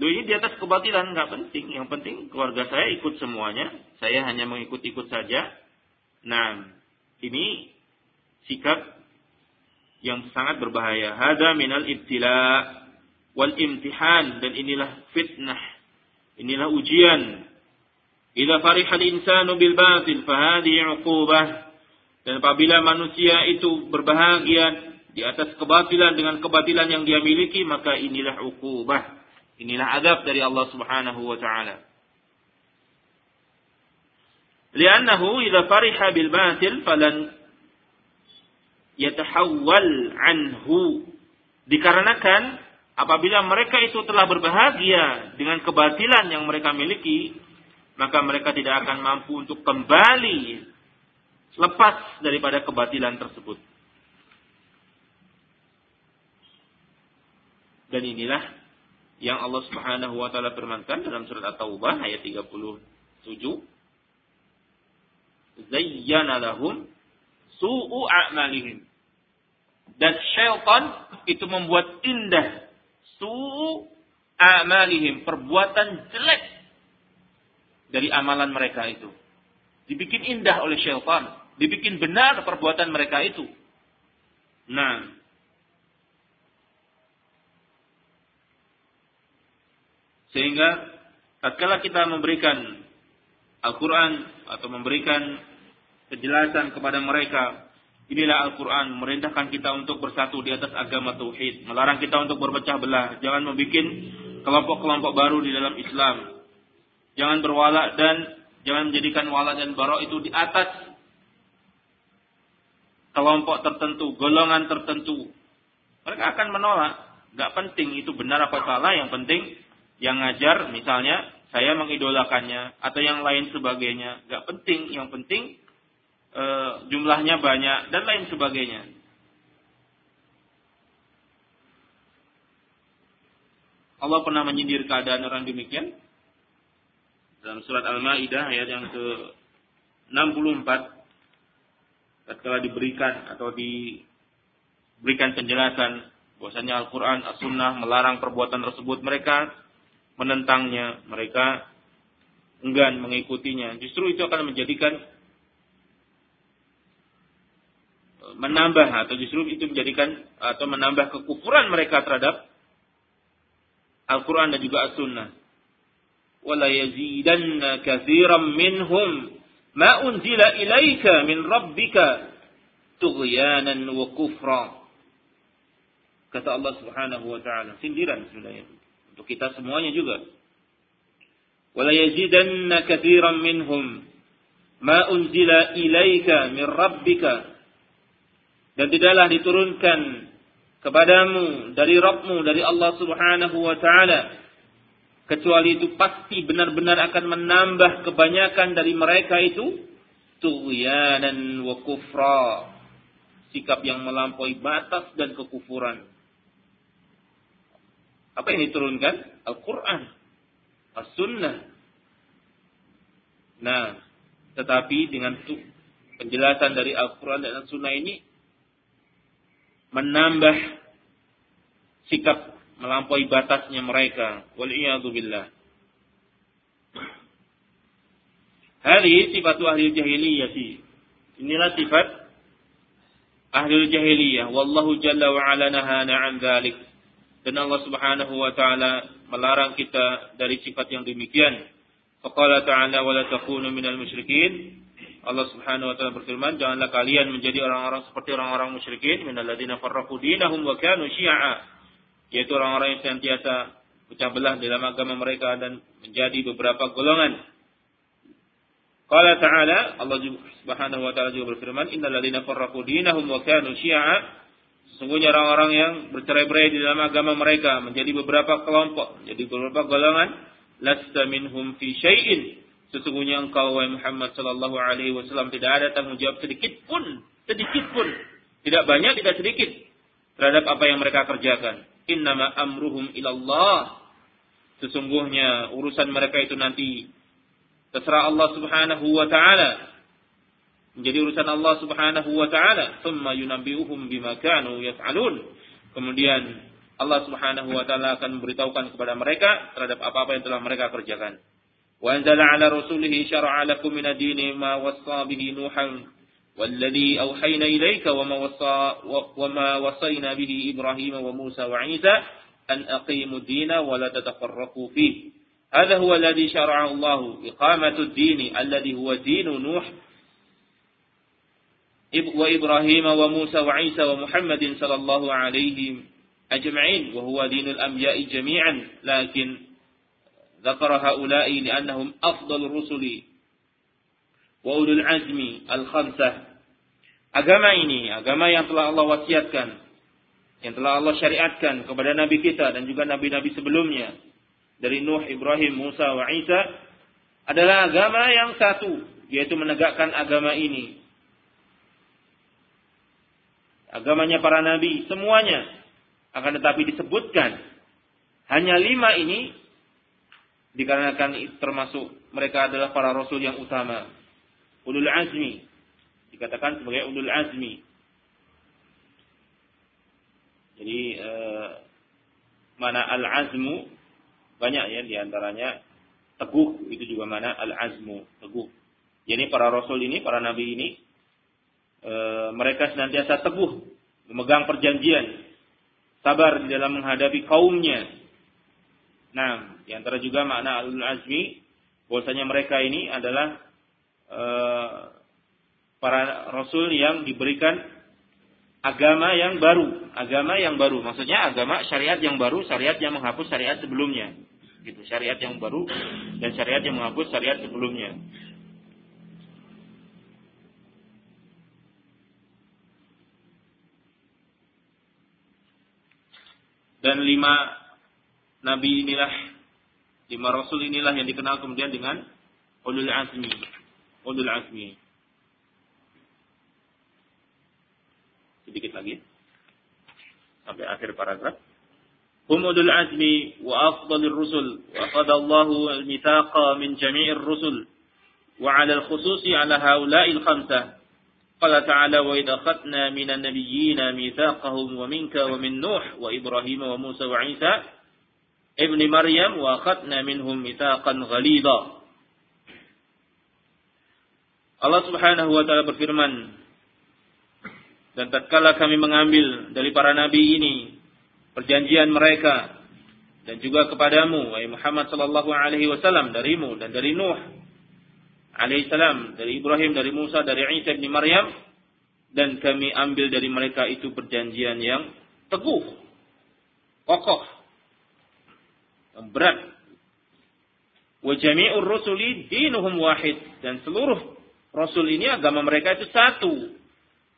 Ini di atas kebatilan nggak penting. Yang penting keluarga saya ikut semuanya. Saya hanya mengikut-ikut saja. Nah, ini sikap yang sangat berbahaya. Hada minal ibtila wal imtihan dan inilah fitnah. Inilah ujian. Idza fariha al-insanu bil batil fahadhihi 'uqubah. Dan apabila manusia itu berbahagia di atas kebatilan dengan kebatilan yang dia miliki, maka inilah uqubah. Inilah adab dari Allah Subhanahu wa taala. Li'annahu idza fariha bil batil falan yatahawwal anhu. Dikarenakan apabila mereka itu telah berbahagia dengan kebatilan yang mereka miliki, maka mereka tidak akan mampu untuk kembali lepas daripada kebatilan tersebut. Dan inilah yang Allah Subhanahu wa taala firmankan dalam surat At-Taubah ayat 37. Zayyana lahum su'u a'malihim. Dan syaitan itu membuat indah su'u a'malihim, perbuatan jelek dari amalan mereka itu. Dibikin indah oleh syaitan, dibikin benar perbuatan mereka itu. Nah, sehingga tatkala kita memberikan Al-Quran atau memberikan penjelasan kepada mereka Inilah Al-Quran memerintahkan kita untuk bersatu di atas agama tauhid, melarang kita untuk berpecah belah, jangan membuat kelompok-kelompok baru di dalam Islam. Jangan berwala dan jangan menjadikan wala dan bara itu di atas kelompok tertentu, golongan tertentu. Mereka akan menolak. Gak penting itu benar apa salah, yang penting yang ngajar misalnya saya mengidolakannya atau yang lain sebagainya. Gak penting, yang penting e, jumlahnya banyak dan lain sebagainya. Allah pernah menyindir keadaan orang demikian dalam surat Al-Maidah ayat yang ke 64 tatkala diberikan atau diberikan penjelasan bahwasanya Al-Qur'an As-Sunnah melarang perbuatan tersebut mereka menentangnya mereka enggan mengikutinya justru itu akan menjadikan menambah atau justru itu menjadikan atau menambah kekufuran mereka terhadap Al-Quran dan juga As-Sunnah. Wala yazidanna kathiran minhum ma unzila ilaika min rabbika tughyanan wa kufra. Kata Allah Subhanahu wa taala, sindiran sebenarnya untuk kita semuanya juga. Wala yazidanna kathiran minhum ma unzila ilaika min rabbika. Dan tidaklah diturunkan kepadamu dari Rabbmu dari Allah Subhanahu wa taala kecuali itu pasti benar-benar akan menambah kebanyakan dari mereka itu tughyanan wa kufra. Sikap yang melampaui batas dan kekufuran apa yang diturunkan Al-Qur'an As-Sunnah nah tetapi dengan penjelasan dari Al-Quran dan As-Sunnah ini menambah sikap melampaui batasnya mereka. Waliyadzubillah. Hari sifat ahli jahiliyah Inilah sifat ahli jahiliyah. Wallahu jalla wa ala nahana an. Dan Allah subhanahu wa ta'ala melarang kita dari sifat yang demikian. Faqala ta'ala wa la takunu minal musyrikin. Allah Subhanahu wa taala berfirman, "Janganlah kalian menjadi orang-orang seperti orang-orang musyrikin minalladzina farraqu dinahum wa kanu syi'a." Yaitu orang-orang yang senantiasa pecah belah dalam agama mereka dan menjadi beberapa golongan. Qala ta'ala, Allah Subhanahu wa taala juga berfirman, "Innalladzina farraqu dinahum wa kanu syi'a." Sesungguhnya orang-orang yang bercerai-berai di dalam agama mereka menjadi beberapa kelompok, menjadi beberapa golongan, lasta minhum fi syai'in Sesungguhnya engkau wahai Muhammad sallallahu alaihi wasallam tidak ada tanggung jawab sedikit pun, sedikit pun, tidak banyak, tidak sedikit terhadap apa yang mereka kerjakan. Innama amruhum ilallah. Sesungguhnya urusan mereka itu nanti terserah Allah Subhanahu wa taala. Menjadi urusan Allah Subhanahu wa taala, thumma yunabbi'uhum bima kanu yaf'alun. Kemudian Allah Subhanahu wa taala akan memberitahukan kepada mereka terhadap apa-apa yang telah mereka kerjakan. وأنزل على رسوله شرع لكم من الدين ما وصى به نوحا والذي أوحينا إليك وما, وصى وما وصينا به إبراهيم وموسى وعيسى أن أقيموا الدين ولا تتفرقوا فيه هذا هو الذي شرع الله إقامة الدين الذي هو دين نوح وإبراهيم وموسى وعيسى ومحمد صلى الله عليه أجمعين وهو دين الأنبياء جميعا لكن ذكر هؤلاء لأنهم أفضل الرسل وأولو العزم الخمسة Agama ini, agama yang telah Allah wasiatkan, yang telah Allah syariatkan kepada Nabi kita dan juga Nabi-Nabi sebelumnya, dari Nuh, Ibrahim, Musa, wa Isa, adalah agama yang satu, yaitu menegakkan agama ini. Agamanya para Nabi, semuanya. Akan tetapi disebutkan, hanya lima ini, dikarenakan termasuk mereka adalah para Rasul yang utama. Ulul Azmi, dikatakan sebagai ulul azmi. Jadi eh, mana al azmu banyak ya di antaranya teguh itu juga mana al azmu teguh. Jadi para rasul ini, para nabi ini eh, mereka senantiasa teguh memegang perjanjian, sabar di dalam menghadapi kaumnya. Nah, di antara juga makna al azmi bahwasanya mereka ini adalah eh, para rasul yang diberikan agama yang baru, agama yang baru. Maksudnya agama syariat yang baru, syariat yang menghapus syariat sebelumnya. Gitu, syariat yang baru dan syariat yang menghapus syariat sebelumnya. Dan lima nabi inilah, lima rasul inilah yang dikenal kemudian dengan ulul azmi. Ulul azmi. sedikit lagi sampai akhir paragraf هم أولو العزم وأفضل الرسل وأخذ الله الميثاق من جميع الرسل وعلى الخصوص على هؤلاء الخمسة قال تعالى وإذا idza من النبيين ميثاقهم ومنك ومن نوح وإبراهيم وموسى وعيسى ابن مريم wa منهم ميثاقا غليظا ibni Maryam wa khadna. Allah Subhanahu wa taala berfirman dan tatkala kami mengambil dari para nabi ini perjanjian mereka dan juga kepadamu wahai Muhammad sallallahu alaihi wasallam darimu dan dari Nuh alaihi salam, dari Ibrahim, dari Musa, dari Isa bin Maryam dan kami ambil dari mereka itu perjanjian yang teguh, kokoh, yang berat. Wa jami'ur rusuli dinuhum wahid dan seluruh rasul ini agama mereka itu satu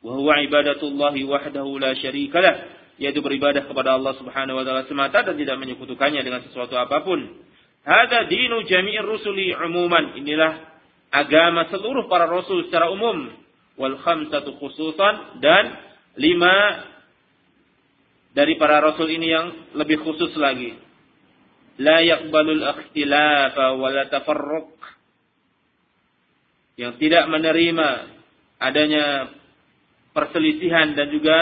wa huwa ibadatullahi wahdahu la syarikalah yaitu beribadah kepada Allah Subhanahu wa taala semata dan tidak menyekutukannya dengan sesuatu apa pun. Hada dinu jami'ir rusuli umuman. Inilah agama seluruh para rasul secara umum. Wal khamsatu khususan dan lima dari para rasul ini yang lebih khusus lagi. La yaqbalul ikhtilafa wa la tafarruq. Yang tidak menerima adanya perselisihan dan juga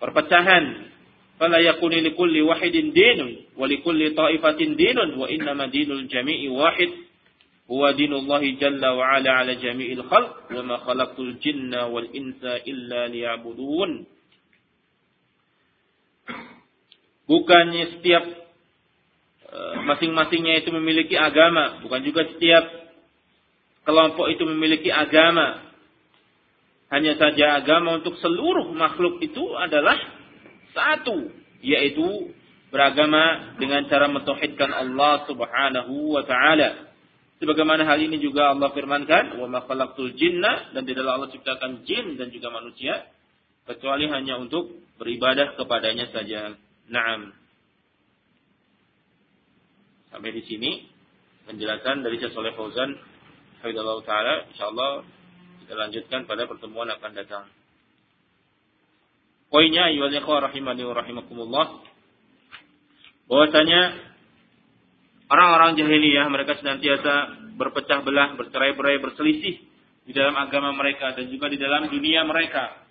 perpecahan. Fala yakuni likulli wahidin dinun wa likulli ta'ifatin dinun wa innama dinul jami'i wahid huwa dinullahi jalla wa ala ala jami'il khalq wa ma khalaqtul jinna wal insa illa liya'budun. Bukannya setiap eh, masing-masingnya itu memiliki agama, bukan juga setiap kelompok itu memiliki agama, hanya saja agama untuk seluruh makhluk itu adalah satu, yaitu beragama dengan cara mentauhidkan Allah Subhanahu wa taala. Sebagaimana hal ini juga Allah firmankan, "Wa ma khalaqtul jinna" dan tidaklah Allah ciptakan jin dan juga manusia kecuali hanya untuk beribadah kepadanya saja. Naam. Sampai di sini penjelasan dari Syekh Saleh Fauzan Hafizallahu taala insyaallah kita lanjutkan pada pertemuan akan datang. Poinnya ayyuhal rahimani rahimakumullah bahwasanya orang-orang jahiliyah mereka senantiasa berpecah belah, bercerai-berai, berselisih di dalam agama mereka dan juga di dalam dunia mereka.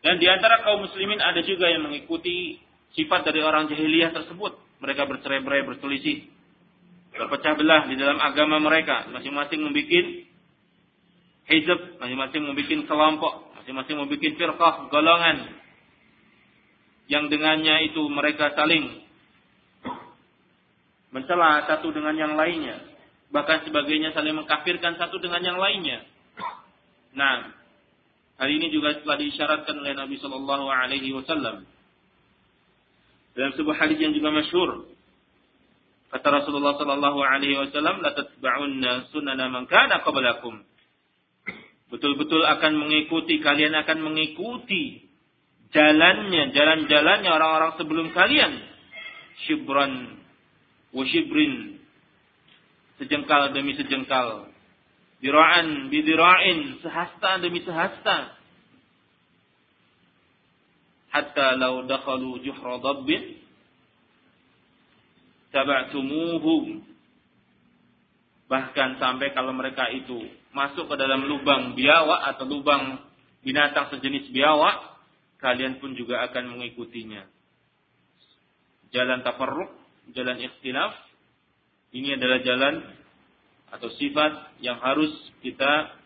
Dan di antara kaum muslimin ada juga yang mengikuti sifat dari orang jahiliyah tersebut. Mereka bercerai-berai, berselisih, berpecah belah di dalam agama mereka, masing-masing membuat hizb, masing-masing membuat kelompok, masing-masing membuat firqah, golongan. yang dengannya itu mereka saling mencela satu dengan yang lainnya, bahkan sebagainya saling mengkafirkan satu dengan yang lainnya. Nah, hal ini juga telah diisyaratkan oleh Nabi Shallallahu Alaihi Wasallam dalam sebuah hadis yang juga masyhur. Kata Rasulullah Shallallahu Alaihi Wasallam, "La tatba'unna sunana man kana qablakum." Betul-betul akan mengikuti, kalian akan mengikuti jalannya, jalan-jalannya orang-orang sebelum kalian. Shibran Washibrin sejengkal demi sejengkal. Dira'an bidira'in sehasta demi sehasta. Hatta law dakhalu juhra dabbin taba'tumuhu. Bahkan sampai kalau mereka itu masuk ke dalam lubang biawak atau lubang binatang sejenis biawak kalian pun juga akan mengikutinya. Jalan tafarruq jalan ikhtilaf ini adalah jalan atau sifat yang harus kita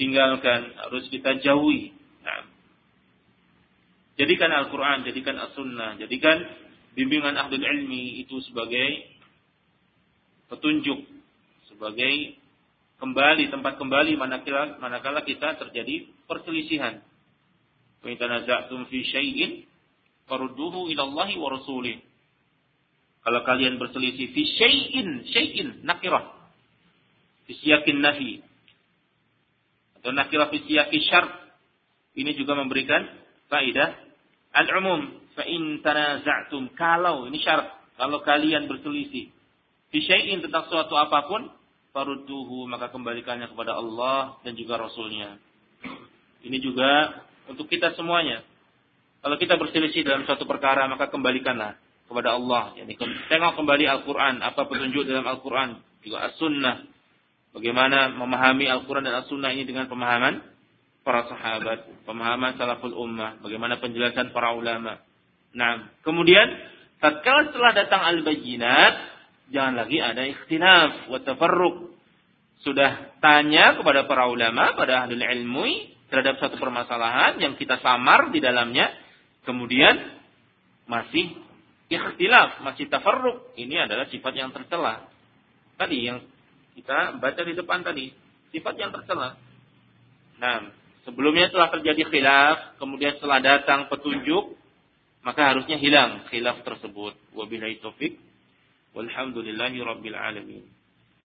tinggalkan, harus kita jauhi. Nah. Jadikan Al-Quran, jadikan As-Sunnah, jadikan bimbingan ahlul ilmi itu sebagai petunjuk, sebagai kembali, tempat kembali manakala, manakala kita terjadi perselisihan. Wa in fi syai'in farudduhu ila Allah wa rasulih. Kalau kalian berselisih fi syai'in, syai'in nakirah. Fi siyakin nafi. Atau nakirah fi siyaki syart. Ini juga memberikan faedah al-umum. Fa in tanaza'tum kalau ini syarat kalau kalian berselisih fi syai'in tentang suatu apa pun farudduhu maka kembalikannya kepada Allah dan juga Rasulnya. Ini juga untuk kita semuanya. Kalau kita berselisih dalam suatu perkara maka kembalikanlah kepada Allah. Yani tengok kembali Al-Quran, apa petunjuk dalam Al-Quran, juga As-Sunnah. Bagaimana memahami Al-Quran dan As-Sunnah ini dengan pemahaman para sahabat, pemahaman salaful ummah, bagaimana penjelasan para ulama. Nah, kemudian tatkala setelah datang al-bayyinat, jangan lagi ada ikhtilaf wa. Sudah tanya kepada para ulama, pada ahli ilmu terhadap satu permasalahan yang kita samar di dalamnya, kemudian masih ikhtilaf, masih tafarruk, ini adalah sifat yang tercela. Tadi yang kita baca di depan tadi, sifat yang tercela. Nah, sebelumnya telah terjadi khilaf, kemudian setelah datang petunjuk, maka harusnya hilang khilaf tersebut. Wabillahi taufik. Walhamdulillahi rabbil alamin.